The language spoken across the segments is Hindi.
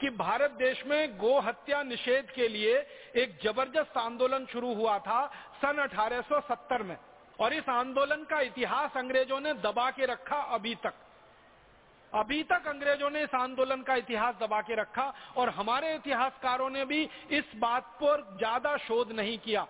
कि भारत देश में गो हत्या निषेध के लिए एक ज़बरदस्त आंदोलन शुरू हुआ था सन 1870 में। और इस आंदोलन का इतिहास अंग्रेज़ों ने दबा के रखा अभी तक। अभी तक अंग्रेज़ों ने इस आंदोलन का इतिहास दबा के रखा और हमारे इतिहासकारों ने भी इस बात पर ज़्यादा शोध नहीं किया।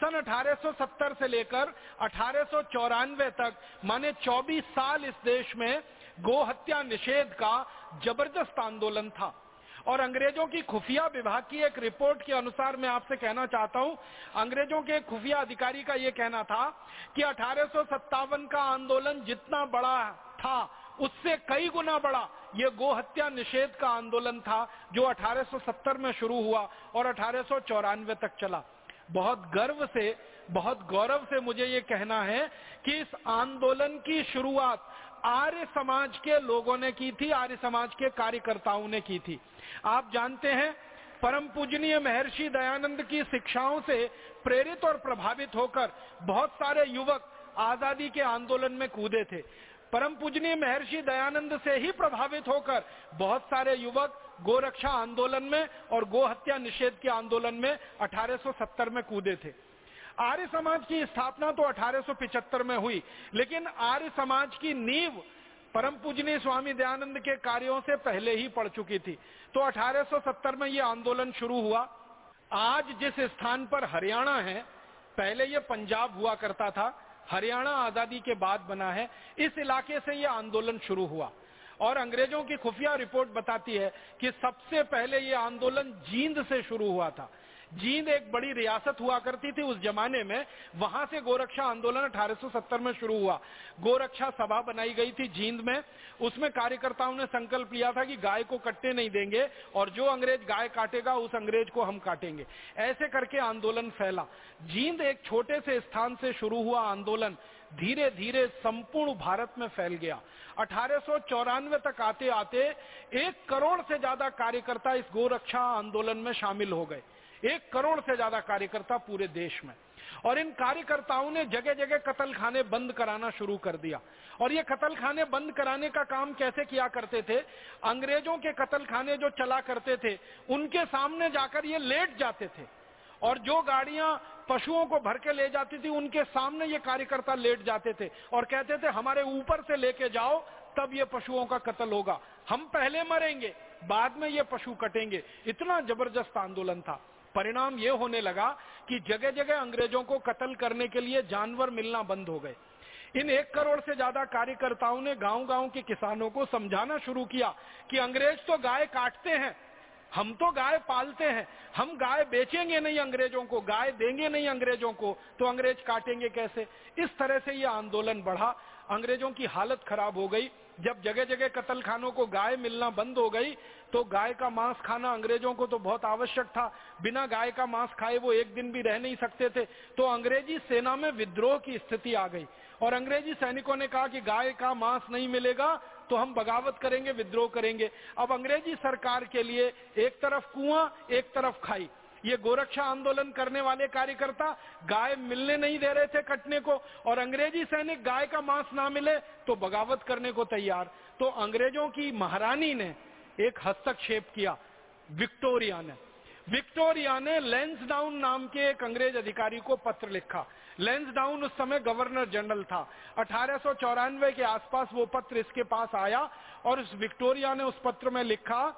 सन 1870 से लेकर अठारह सौ चौरानवे तक, माने 24 साल इस देश में गोहत्या निषेध का ज़बरदस्त आंदोलन था। और अंग्रेज़ों की खुफिया विभाग की एक रिपोर्ट के अनुसार मैं आपसे कहना चाहता हूँ, अंग्रेज़ों के खुफिया अधिकारी का यह कहना था कि अठारह सौ सत्तावन का आंदोलन जितना बड़ा था, उससे कई गुना बड़ा ये गोहत्या निषेध का आंदोलन था जो 1870 में शुरू हुआ और अठारह सौ चौरानवे तक चला। बहुत गर्व से, बहुत गौरव से मुझे ये कहना है कि इस आंदोलन की शुरुआत आर्य समाज के लोगों ने की थी, आर्य समाज के कार्यकर्ताओं ने की थी। आप जानते हैं, परम पूजनीय महर्षि दयानंद की शिक्षाओं से प्रेरित और प्रभावित होकर बहुत सारे युवक आज़ादी के आंदोलन में कूदे थे। परम पूजनीय महर्षि दयानंद से ही प्रभावित होकर बहुत सारे युवक गोरक्षा आंदोलन में और गो हत्या निषेध के आंदोलन में 1870 में कूदे थे। आर्य समाज की स्थापना तो 1875 में हुई, लेकिन आर्य समाज की नींव परम पूजनीय स्वामी दयानंद के कार्यों से पहले ही पड़ चुकी थी। तो 1870 में यह आंदोलन शुरू हुआ। आज जिस स्थान पर हरियाणा है, पहले यह पंजाब हुआ करता था, हरियाणा आज़ादी के बाद बना है, इस इलाके से यह आंदोलन शुरू हुआ। और अंग्रेज़ों की खुफिया रिपोर्ट बताती है कि सबसे पहले यह आंदोलन जींद से शुरू हुआ था। जींद एक बड़ी रियासत हुआ करती थी उस जमाने में। वहाँ से गोरक्षा आंदोलन 1870 में शुरू हुआ। गोरक्षा सभा बनाई गई थी जींद में। उसमें कार्यकर्ताओं ने संकल्प लिया था कि गाय को कटने नहीं देंगे और जो अंग्रेज़ गाय काटेगा, उस अंग्रेज़ को हम काटेंगे। ऐसे करके आंदोलन फैला। जींद एक छोटे से स्थान से शुरू हुआ आंदोलन। धीरे धीरे संपूर्ण भारत में फैल गया। अठारह सौ चौरानवे तक आते आते एक करोड़ से ज़्यादा कार्यकर्ता इस गोरक्षा आंदोलन में शामिल हो गए। एक करोड़ से ज़्यादा कार्यकर्ता पूरे देश में। और इन कार्यकर्ताओं ने जगह जगह कतल खाने बंद कराना शुरू कर दिया। और ये कतल खाने बंद कराने का काम कैसे किया करते थे? अंग्रेज़ों के कतल खाने जो चला करते थे, उनके सामने जाकर ये लेट जाते थे। और जो गाड़ियाँ पशुओं को भर के ले जाती थी, उनके सामने ये कार्यकर्ता लेट जाते थे और कहते थे, हमारे ऊपर से लेके जाओ, तब ये पशुओं का कत्ल होगा। हम पहले मरेंगे, बाद में ये पशु कटेंगे। इतना ज़बरदस्त आंदोलन था। परिणाम ये होने लगा कि जगह जगह अंग्रेज़ों को कत्ल करने के लिए जानवर मिलना बंद हो गए। इन एक करोड़ से ज़्यादा कार्यकर्ताओं ने गाँव गाँव के किसानों को समझाना शुरू किया कि अंग्रेज़ तो गाय काटते हैं हम तो गाय पालते हैं। हम गाय बेचेंगे नहीं अंग्रेज़ों को, गाय देंगे नहीं अंग्रेज़ों को तो अंग्रेज़ काटेंगे कैसे? इस तरह से यह आंदोलन बढ़ा। अंग्रेज़ों की हालत खराब हो गई। जब जगह जगह कतल खानों को गाय मिलना बंद हो गई तो गाय का मांस खाना अंग्रेज़ों को तो बहुत आवश्यक था। बिना गाय का मांस खाए वो एक दिन भी रह नहीं सकते थे। तो अंग्रेज़ी सेना में विद्रोह की स्थिति आ गई। और अंग्रेज़ी सैनिकों ने कहा कि गाय का मांस नहीं मिलेगा तो हम बगावत करेंगे, विद्रोह करेंगे। अब अंग्रेज़ी सरकार के लिए एक तरफ़ कुआँ, एक तरफ़ खाई। ये गोरक्षा आंदोलन करने वाले कार्यकर्ता गाय मिलने नहीं दे रहे थे कटने को, और अंग्रेज़ी सैनिक गाय का मांस ना मिले तो बगावत करने को तैयार। तो अंग्रेज़ों की महारानी ने एक हस्तक्षेप किया, विक्टोरिया ने। विक्टोरिया ने लेंसडाउन नाम के एक अंग्रेज़ अधिकारी को पत्र लिखा। लेंसडाउन उस समय गवर्नर जनरल था। अठारह सौ चौरानवे के आसपास वो पत्र इसके पास आया और उस विक्टोरिया ने उस पत्र में लिखा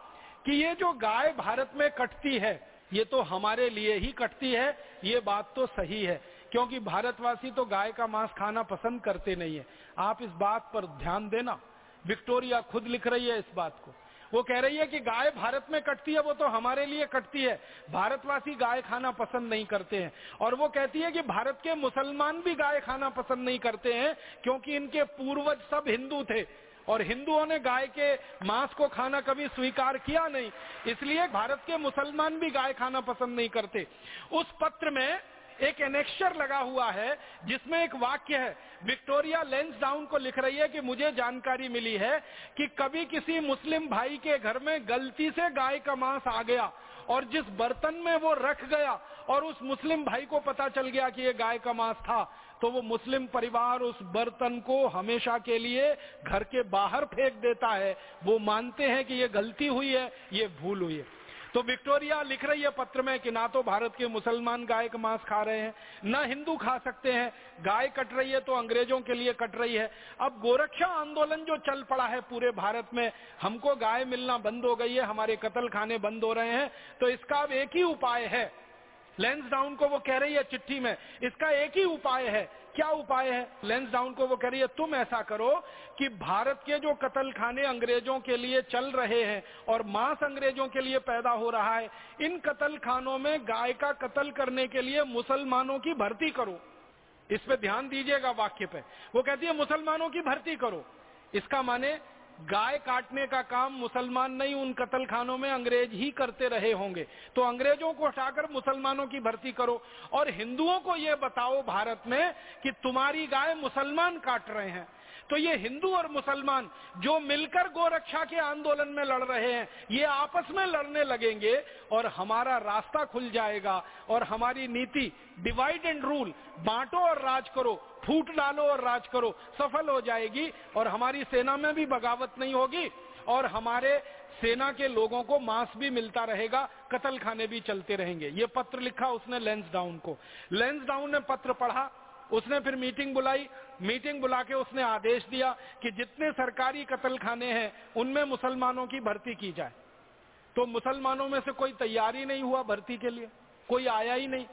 कि ये जो गाय भारत में कटती है, ये तो हमारे लिए ही कटती है, ये बात तो सही है। क्योंकि भारतवासी तो गाय का मांस खाना पसंद करते नहीं है। आप इस बात पर ध्यान देना। विक्टोरिया खुद लिख रही है इस बात को। वो कह रही है कि गाय भारत में कटती है, वो तो हमारे लिए कटती है। भारतवासी गाय खाना पसंद नहीं करते हैं। और वो कहती है कि भारत के मुसलमान भी गाय खाना पसंद नहीं करते हैं, क्योंकि इनके पूर्वज सब हिंदू थे। और हिंदुओं ने गाय के मांस को खाना कभी स्वीकार किया नहीं। इसलिए भारत के मुसलमान भी गाय खाना पसंद नहीं करते। उस पत्र में एक एनेक्शर लगा हुआ है, जिसमें एक वाक्य है। विक्टोरिया लेंस डाउन को लिख रही है कि मुझे जानकारी मिली है कि कभी किसी मुस्लिम भाई के घर में गलती से गाय का मांस आ गया और जिस बर्तन में वो रख गया और उस मुस्लिम भाई को पता चल गया कि ये गाय का मांस था तो वो मुस्लिम परिवार उस बर्तन को हमेशा के लिए घर के बाहर फेंक देता है। वो मानते हैं कि ये गलती हुई है, ये भूल हुई है। तो विक्टोरिया लिख रही है पत्र में कि ना तो भारत के मुसलमान गाय का मांस खा रहे हैं, ना हिंदू खा सकते हैं। गाय कट रही है तो अंग्रेज़ों के लिए कट रही है। अब गोरक्षा आंदोलन जो चल पड़ा है पूरे भारत में, हमको गाय मिलना बंद हो गई है, हमारे कतल खाने बंद हो रहे हैं तो इसका अब एक ही उपाय है। लेंस डाउन को वो कह रही है चिट्ठी में, इसका एक ही उपाय है क्या उपाय है? लेंस डाउन को वो कह रही है तुम ऐसा करो कि भारत के जो कतल खाने अंग्रेज़ों के लिए चल रहे हैं और मांस अंग्रेज़ों के लिए पैदा हो रहा है, इन कतल खानों में गाय का कतल करने के लिए मुसलमानों की भर्ती करो। इस पे ध्यान दीजिएगा वाक्य पे। वो कहती है, मुसलमानों की भर्ती करो। इसका माने गाय काटने का काम मुसलमान नहीं, उन कत्ल खानों में अंग्रेज़ ही करते रहे होंगे। तो अंग्रेज़ों को हटाकर मुसलमानों की भर्ती करो। और हिंदुओं को यह बताओ भारत में कि तुम्हारी गाय मुसलमान काट रहे हैं। तो ये हिंदू और मुसलमान जो मिलकर गोरक्षा के आंदोलन में लड़ रहे हैं, ये आपस में लड़ने लगेंगे और हमारा रास्ता खुल जाएगा और हमारी नीति डिवाइड एंड रूल, बांटो और राज करो। फूट डालो और राज करो, सफल हो जाएगी और हमारी सेना में भी बगावत नहीं होगी और हमारे सेना के लोगों को मांस भी मिलता रहेगा कतल खाने भी चलते रहेंगे। ये पत्र लिखा उसने लेंस डाउन को। लेंस डाउन ने पत्र पढ़ा, उसने फिर मीटिंग बुलाई। मीटिंग बुला के उसने आदेश दिया कि जितने सरकारी कत्ल खाने हैं, उनमें मुसलमानों की भर्ती की जाए। तो मुसलमानों में से कोई तैयारी नहीं हुआ भर्ती के लिए, कोई आया ही नहीं।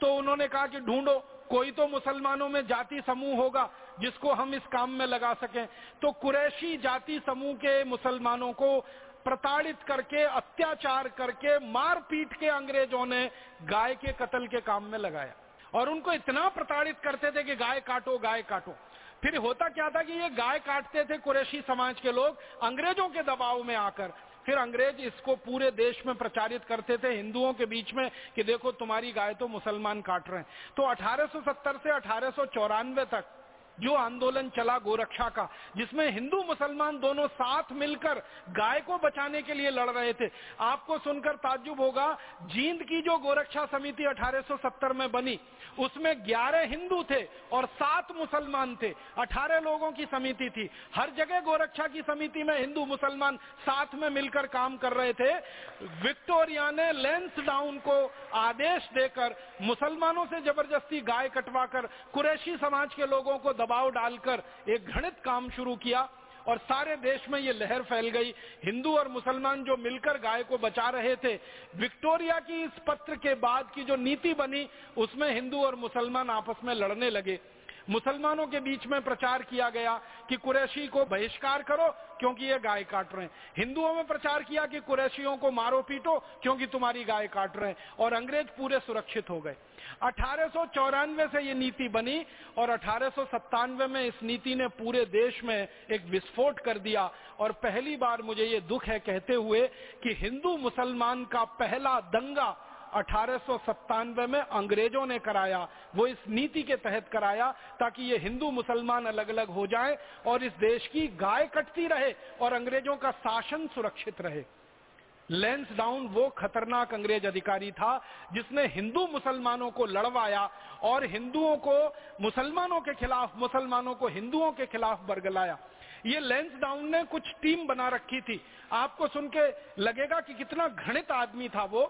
तो उन्होंने कहा कि ढूंढो कोई तो मुसलमानों में जाति समूह होगा जिसको हम इस काम में लगा सकें। तो कुरैशी जाति समूह के मुसलमानों को प्रताड़ित करके, अत्याचार करके मार पीट के अंग्रेज़ों ने गाय के कत्ल के काम में लगाया। और उनको इतना प्रताड़ित करते थे कि गाय काटो गाय काटो। फिर होता क्या था कि ये गाय काटते थे कुरैशी समाज के लोग अंग्रेज़ों के दबाव में आकर। फिर अंग्रेज़ इसको पूरे देश में प्रचारित करते थे, हिंदुओं के बीच में कि देखो तुम्हारी गाय तो मुसलमान काट रहे हैं। तो 1870 से अठारह सौ चौरानवे तक जो आंदोलन चला गोरक्षा का, जिसमें हिंदू मुसलमान दोनों साथ मिलकर गाय को बचाने के लिए लड़ रहे थे। आपको सुनकर ताज्जुब होगा, जींद की जो गोरक्षा समिति 1870 में बनी, उसमें 11 हिंदू थे और सात मुसलमान थे। 18 लोगों की समिति थी। हर जगह गोरक्षा की समिति में हिंदू मुसलमान साथ में मिलकर काम कर रहे थे। विक्टोरिया ने लेंस डाउन को आदेश देकर मुसलमानों से ज़बरदस्ती गाय कटवाकर कुरैशी समाज के लोगों को दबाव डालकर एक घृणित काम शुरू किया और सारे देश में ये लहर फैल गई। हिंदू और मुसलमान जो मिलकर गाय को बचा रहे थे, विक्टोरिया की इस पत्र के बाद की जो नीति बनी, उसमें हिंदू और मुसलमान आपस में लड़ने लगे। मुसलमानों के बीच में प्रचार किया गया कि कुरैशी को बहिष्कार करो क्योंकि ये गाय काट रहे हैं। हिंदुओं में प्रचार किया कि कुरैशियों को मारो पीटो क्योंकि तुम्हारी गाय काट रहे हैं और अंग्रेज़ पूरे सुरक्षित हो गए। अठारह सौ चौरानवे से ये नीति बनी और अठारह सौ सत्तानवे में इस नीति ने पूरे देश में एक विस्फोट कर दिया और पहली बार मुझे ये दुख है कहते हुए कि हिंदू मुसलमान का पहला दंगा अठारह सौ सत्तानवे में अंग्रेज़ों ने कराया। वो इस नीति के तहत कराया ताकि ये हिंदू मुसलमान अलग अलग हो जाएँ और इस देश की गाय कटती रहे और अंग्रेज़ों का शासन सुरक्षित रहे। लेंस डाउन वो खतरनाक अंग्रेज़ अधिकारी था जिसने हिंदू मुसलमानों को लड़वाया और हिंदुओं को, मुसलमानों के खिलाफ, मुसलमानों को हिंदुओं के खिलाफ बरगलाया। ये लेंस डाउन ने कुछ टीम बना रखी थी। आपको सुन के लगेगा कि कितना घृणित आदमी था वो।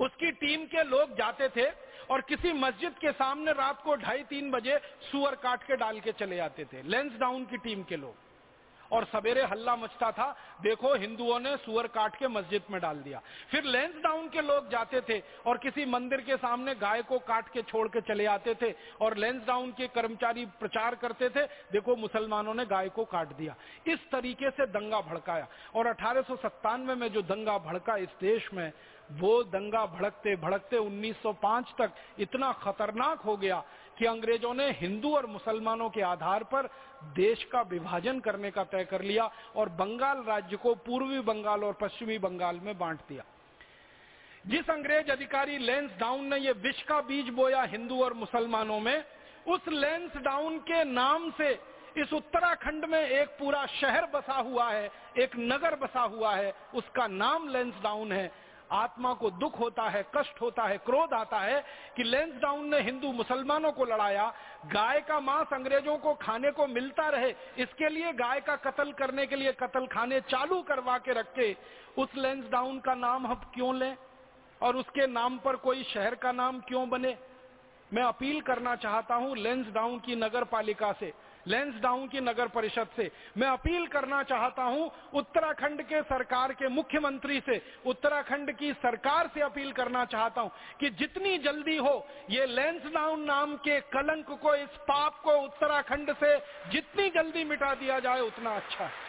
उसकी टीम के लोग जाते थे और किसी मस्जिद के सामने रात को ढाई तीन बजे सुअर काट के डाल के चले जाते थे। लेंस डाउन की टीम के लोग। और सवेरे हल्ला मचता था। देखो, हिंदुओं ने सुअर काट के मस्जिद में डाल दिया। फिर लेंस डाउन के लोग जाते थे और किसी मंदिर के सामने गाय को काट के छोड़ के चले आते थे और लेंस डाउन के कर्मचारी प्रचार करते थे। देखो, मुसलमानों ने गाय को काट दिया। इस तरीके से दंगा भड़काया। और अठारह सौ सत्तानवे में जो दंगा भड़का इस देश में, वो दंगा भड़कते भड़कते 1905 तक इतना खतरनाक हो गया कि अंग्रेज़ों ने हिंदू और मुसलमानों के आधार पर देश का विभाजन करने का तय कर लिया और बंगाल राज्य को पूर्वी बंगाल और पश्चिमी बंगाल में बांट दिया। जिस अंग्रेज़ अधिकारी लेंस डाउन ने यह विष का बीज बोया हिंदू और मुसलमानों में, उस लेंस डाउन के नाम से इस उत्तराखंड में एक पूरा शहर बसा हुआ है, एक नगर बसा हुआ है, उसका नाम लेंस डाउन है। आत्मा को दुख होता है, कष्ट होता है, क्रोध आता है कि लेंस डाउन ने हिंदू मुसलमानों को लड़ाया, गाय का मांस अंग्रेज़ों को खाने को मिलता रहे, इसके लिए गाय का कत्ल करने के लिए कत्ल खाने चालू करवा के रखे, उस लेंस डाउन का नाम हम क्यों लें? और उसके नाम पर कोई शहर का नाम क्यों बने? मैं अपील करना चाहता हूँ लेंस डाउन की नगर पालिका से लेंस डाउन की नगर परिषद से। मैं अपील करना चाहता हूँ उत्तराखंड के सरकार के मुख्यमंत्री से, उत्तराखंड की सरकार से अपील करना चाहता हूँ कि जितनी जल्दी हो, ये लेंस डाउन नाम के कलंक को, इस पाप को उत्तराखंड से जितनी जल्दी मिटा दिया जाए, उतना अच्छा है।